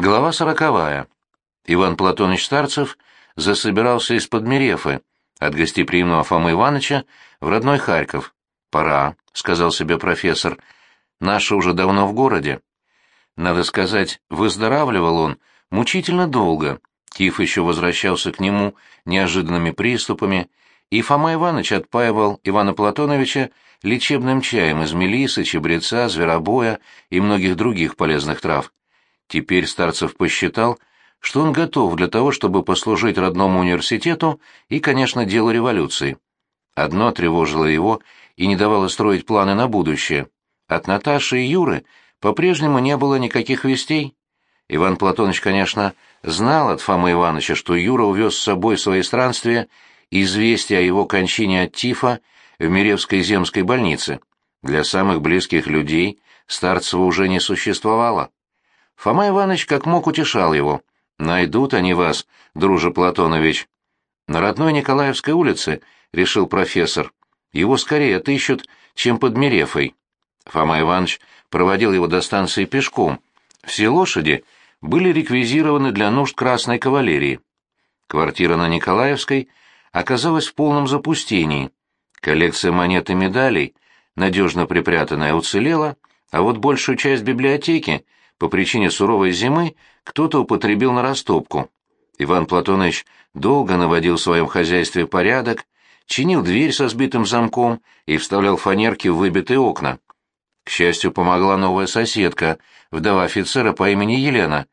Глава сороковая. Иван Платоныч Старцев засобирался из-под Мерефы, от гостеприимного Фомы Ивановича, в родной Харьков. «Пора», — сказал себе профессор, — «наши уже давно в городе». Надо сказать, выздоравливал он мучительно долго, Тиф еще возвращался к нему неожиданными приступами, и Фома Иванович отпаивал Ивана Платоновича лечебным чаем из мелисы, чебреца, зверобоя и многих других полезных трав. Теперь Старцев посчитал, что он готов для того, чтобы послужить родному университету и, конечно, делу революции. Одно тревожило его и не давало строить планы на будущее. От Наташи и Юры по-прежнему не было никаких вестей. Иван Платонович, конечно, знал от Фомы Ивановича, что Юра увез с собой свои странствия известие о его кончине от тифа в Миревской земской больнице. Для самых близких людей Старцева уже не существовало. Фома Иванович как мог утешал его. «Найдут они вас, друже Платонович». На родной Николаевской улице, решил профессор, его скорее отыщут, чем под Мерефой. Фома Иванович проводил его до станции пешком. Все лошади были реквизированы для нужд Красной кавалерии. Квартира на Николаевской оказалась в полном запустении. Коллекция монет и медалей, надежно припрятанная, уцелела, а вот большую часть библиотеки — по причине суровой зимы кто-то употребил на растопку. Иван Платонович долго наводил в своем хозяйстве порядок, чинил дверь со сбитым замком и вставлял фанерки в выбитые окна. К счастью, помогла новая соседка, вдова офицера по имени Елена,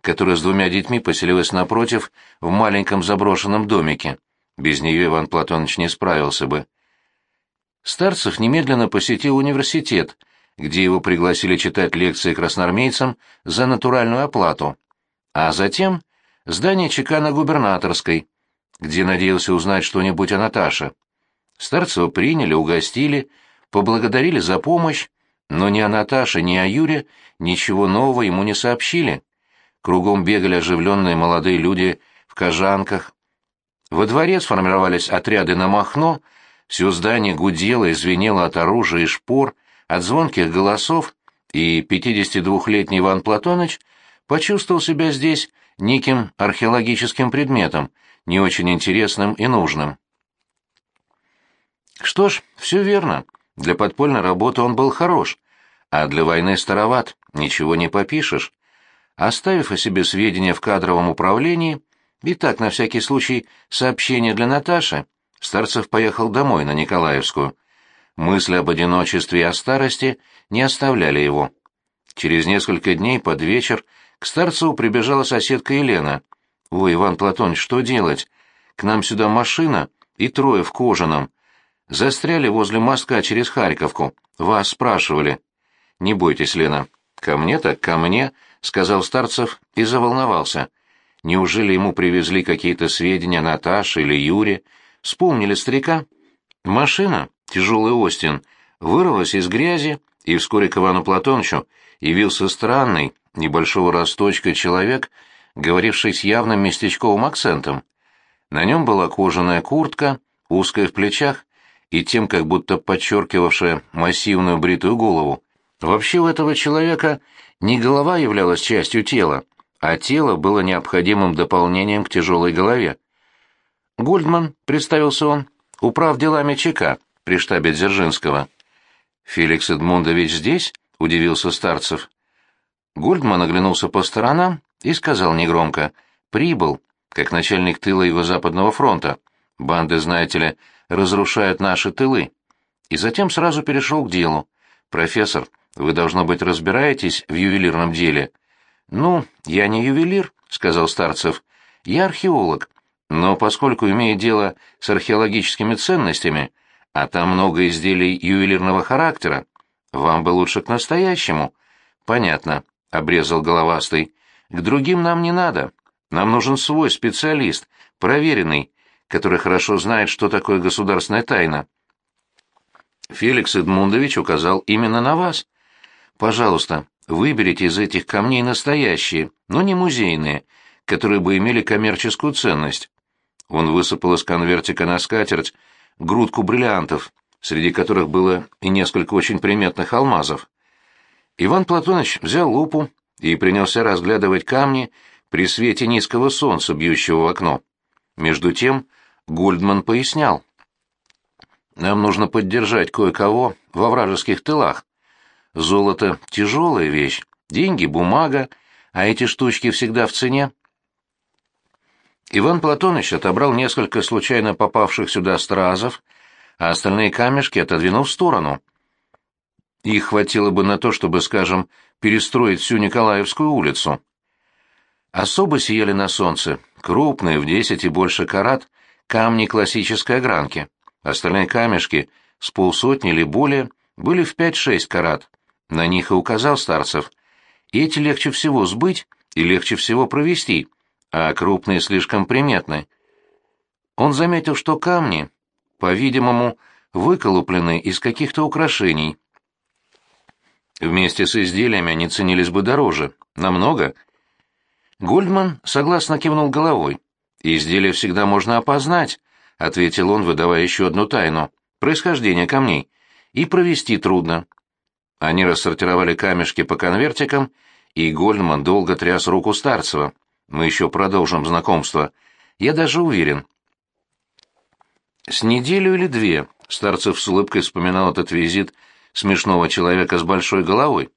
которая с двумя детьми поселилась напротив в маленьком заброшенном домике. Без нее Иван Платонович не справился бы. Старцев немедленно посетил университет — где его пригласили читать лекции красноармейцам за натуральную оплату, а затем здание ЧК на Губернаторской, где надеялся узнать что-нибудь о Наташе. Старцева приняли, угостили, поблагодарили за помощь, но ни о Наташе, ни о Юре ничего нового ему не сообщили. Кругом бегали оживленные молодые люди в кожанках. Во дворе сформировались отряды на Махно, все здание гудело и звенело от оружия и шпор, от звонких голосов, и 52-летний Иван Платоныч почувствовал себя здесь неким археологическим предметом, не очень интересным и нужным. Что ж, все верно. Для подпольной работы он был хорош, а для войны староват, ничего не попишешь. Оставив о себе сведения в кадровом управлении, и так, на всякий случай, сообщение для Наташи, Старцев поехал домой на Николаевскую — Мысли об одиночестве и о старости не оставляли его. Через несколько дней под вечер к Старцеву прибежала соседка Елена. «Ой, Иван Платонович, что делать? К нам сюда машина и трое в кожаном. Застряли возле мостка через Харьковку. Вас спрашивали». «Не бойтесь, Лена». «Ко мне так ко мне», — сказал Старцев и заволновался. Неужели ему привезли какие-то сведения Наташе или Юре? Вспомнили старика? Машина, тяжелый Остин, вырвалась из грязи, и вскоре к Ивану Платоновичу явился странный, небольшого росточка человек, говоривший с явным местечковым акцентом. На нем была кожаная куртка, узкая в плечах и тем как будто подчеркивавшая массивную бритую голову. Вообще у этого человека не голова являлась частью тела, а тело было необходимым дополнением к тяжелой голове. «Гольдман», — представился он, — «управ делами ЧК» при штабе Дзержинского. «Феликс Эдмундович здесь?» — удивился Старцев. Гольдман оглянулся по сторонам и сказал негромко. «Прибыл, как начальник тыла его западного фронта. Банды, знаете ли, разрушают наши тылы». И затем сразу перешел к делу. «Профессор, вы, должно быть, разбираетесь в ювелирном деле». «Ну, я не ювелир», — сказал Старцев. «Я археолог. Но поскольку имею дело с археологическими ценностями, а там много изделий ювелирного характера. Вам бы лучше к настоящему. Понятно, обрезал головастый. К другим нам не надо. Нам нужен свой специалист, проверенный, который хорошо знает, что такое государственная тайна. Феликс Эдмундович указал именно на вас. Пожалуйста, выберите из этих камней настоящие, но не музейные, которые бы имели коммерческую ценность. Он высыпал из конвертика на скатерть грудку бриллиантов, среди которых было и несколько очень приметных алмазов. Иван Платонович взял лупу, и принялся разглядывать камни при свете низкого солнца, бьющего в окно. Между тем Гольдман пояснял. «Нам нужно поддержать кое-кого во вражеских тылах. Золото — тяжелая вещь, деньги — бумага, а эти штучки всегда в цене». Иван Платоныч отобрал несколько случайно попавших сюда стразов, а остальные камешки отодвинул в сторону. Их хватило бы на то, чтобы, скажем, перестроить всю Николаевскую улицу. Особо сияли на солнце, крупные, в десять и больше карат, камни классической огранки. Остальные камешки, с полсотни или более, были в пять-шесть карат. На них и указал Старцев. И эти легче всего сбыть и легче всего провести, а крупные слишком приметны. Он заметил, что камни, по-видимому, выколуплены из каких-то украшений. Вместе с изделиями они ценились бы дороже. Намного. Гольдман согласно кивнул головой. «Изделие всегда можно опознать», — ответил он, выдавая еще одну тайну. «Происхождение камней. И провести трудно». Они рассортировали камешки по конвертикам, и Гольдман долго тряс руку Старцева. «Мы еще продолжим знакомство. Я даже уверен». С неделю или две Старцев с улыбкой вспоминал этот визит смешного человека с большой головой.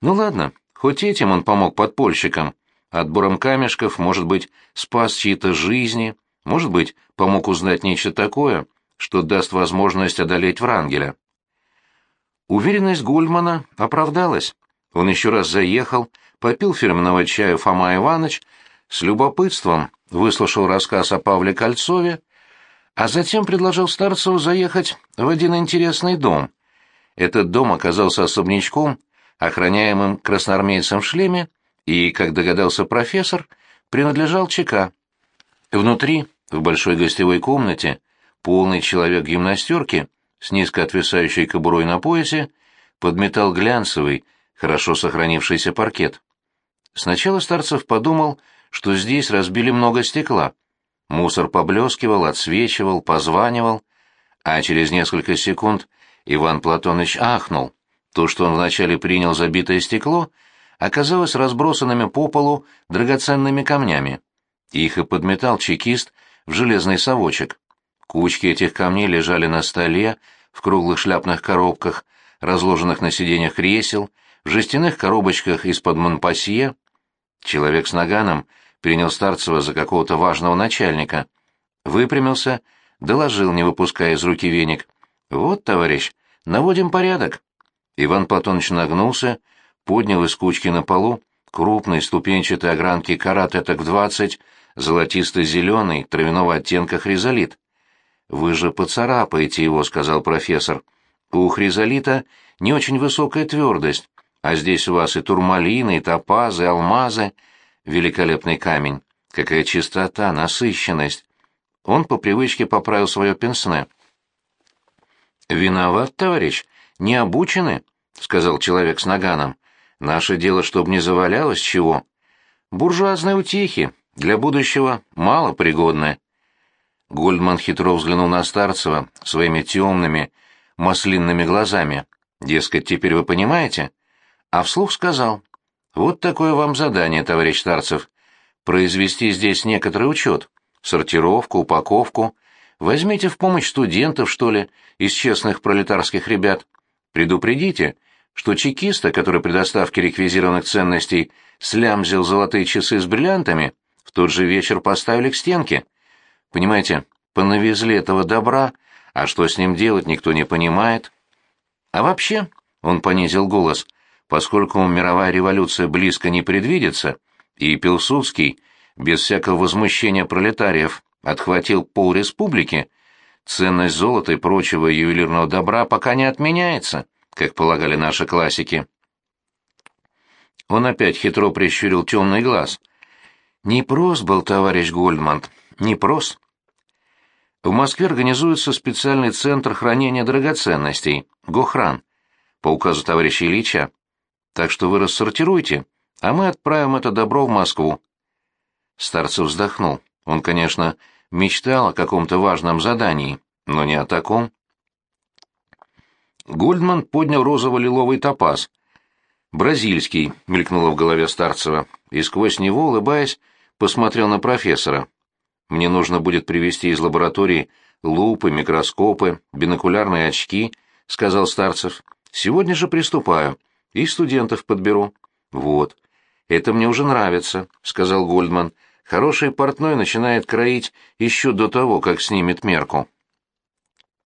Ну ладно, хоть этим он помог подпольщикам. Отбором камешков, может быть, спас чьи-то жизни, может быть, помог узнать нечто такое, что даст возможность одолеть Врангеля. Уверенность Гульмана оправдалась. Он еще раз заехал, попил фирменного чая Фома Иванович, с любопытством выслушал рассказ о Павле Кольцове, а затем предложил Старцеву заехать в один интересный дом. Этот дом оказался особнячком, охраняемым красноармейцем в шлеме, и, как догадался профессор, принадлежал ЧК. Внутри, в большой гостевой комнате, полный человек гимнастерки с низко отвисающей кобурой на поясе подметал глянцевый, хорошо сохранившийся паркет. Сначала Старцев подумал, что здесь разбили много стекла. Мусор поблескивал, отсвечивал, позванивал, а через несколько секунд Иван Платоныч ахнул. То, что он вначале принял за битое стекло, оказалось разбросанными по полу драгоценными камнями. Их и подметал чекист в железный совочек. Кучки этих камней лежали на столе, в круглых шляпных коробках, разложенных на сиденьях кресел, в жестяных коробочках из-под монпасье. Человек с наганом принял Старцева за какого-то важного начальника. Выпрямился, доложил, не выпуская из руки веник. «Вот, товарищ, наводим порядок». Иван Платоныч нагнулся, поднял из кучки на полу крупный ступенчатый огранки карат этак двадцать, золотисто-зеленый, травяного оттенка хризолит. «Вы же поцарапаете его», — сказал профессор. «У хризолита не очень высокая твердость, а здесь у вас и турмалины, и топазы, и алмазы. Великолепный камень. Какая чистота, насыщенность». Он по привычке поправил свое пенсне. «Виноват, товарищ, не обучены», — сказал человек с наганом. «Наше дело, чтоб не завалялось чего. Буржуазные утехи, для будущего мало пригодны». Гольдман хитро взглянул на Старцева своими темными, маслинными глазами. Дескать, теперь вы понимаете? А вслух сказал. Вот такое вам задание, товарищ Старцев. Произвести здесь некоторый учет. Сортировку, упаковку, Возьмите в помощь студентов, что ли, из честных пролетарских ребят. Предупредите, что чекиста, который при доставке реквизированных ценностей слямзил золотые часы с бриллиантами, в тот же вечер поставили к стенке. Понимаете, понавезли этого добра, а что с ним делать, никто не понимает. А вообще, он понизил голос, поскольку мировая революция близко не предвидится, и Пилсудский, без всякого возмущения пролетариев, отхватил пол республики, ценность золота и прочего ювелирного добра пока не отменяется, как полагали наши классики. Он опять хитро прищурил темный глаз. Непрост был товарищ Гольдман, непрост. В Москве организуется специальный центр хранения драгоценностей, Гохран, по указу товарища Ильича. Так что вы рассортируйте, а мы отправим это добро в Москву. Старцев вздохнул. Он, конечно, мечтал о каком-то важном задании, но не о таком. Гольдман поднял розово-лиловый топаз. «Бразильский», — мелькнуло в голове Старцева, и сквозь него, улыбаясь, посмотрел на профессора. «Мне нужно будет привезти из лаборатории лупы, микроскопы, бинокулярные очки», — сказал Старцев. «Сегодня же приступаю. И студентов подберу». «Вот. Это мне уже нравится», — сказал Гольдман. «Хороший портной начинает кроить еще до того, как снимет мерку».